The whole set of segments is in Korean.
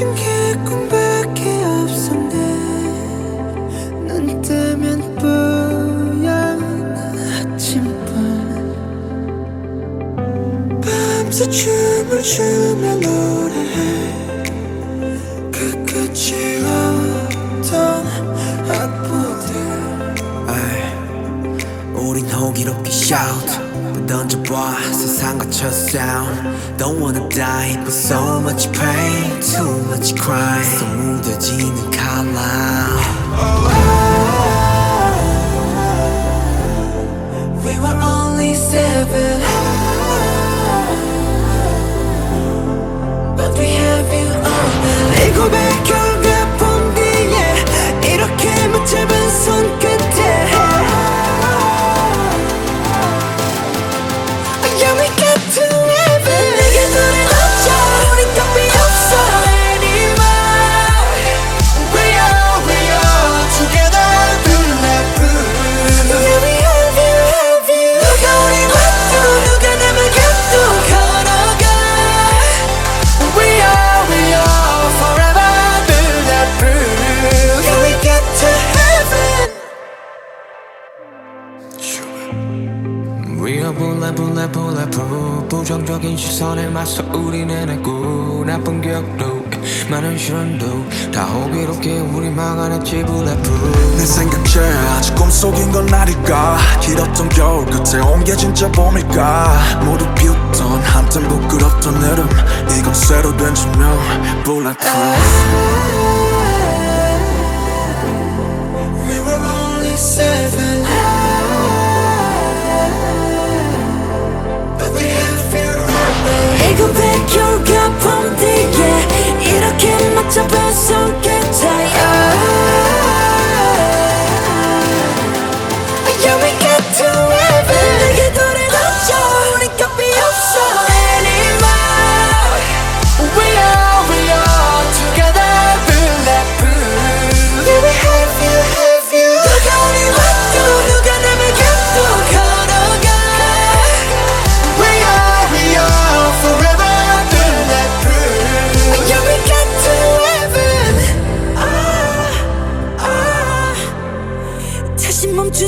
가진 게 꿈밖에 없었네. 눈 뜨면 뿌연 아침뿐 밤새 춤을 추며 노래해. 그 끝이 없던 악보들. 우린 호기롭게 shout 던져봐 세상 갇혀 sound Don't wanna die but so much pain Too much crime 속 묻어지는 칼라 We you make 부정적인 시선에 맞서 우리는 했고 나쁜 기억도 많은 시련도 다 호기롭게 우리 막아냈지 bulletproof 내 생각에 아직 꿈속인 건 아닐까? 길었던 겨울 끝에 온 게 진짜 봄일까? 모두 비웃던 한땐 부끄럽던 여름 이건 새로 된 조명 Bulletproof We were only seven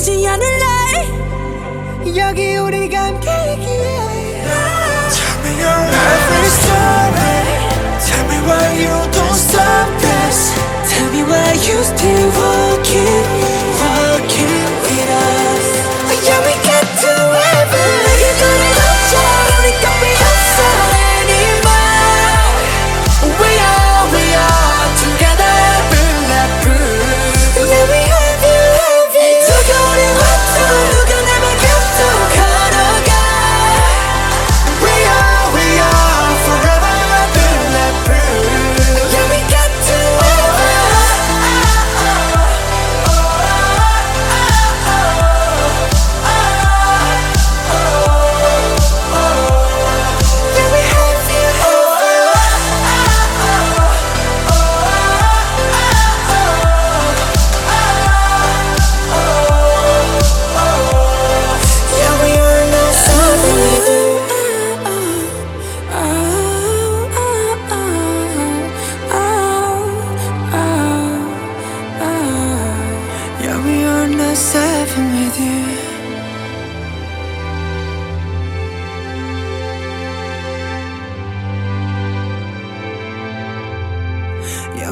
멈추지 않을래 여기 우리가 함께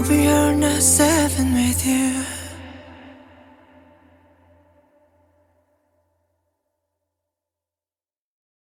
we are the sad.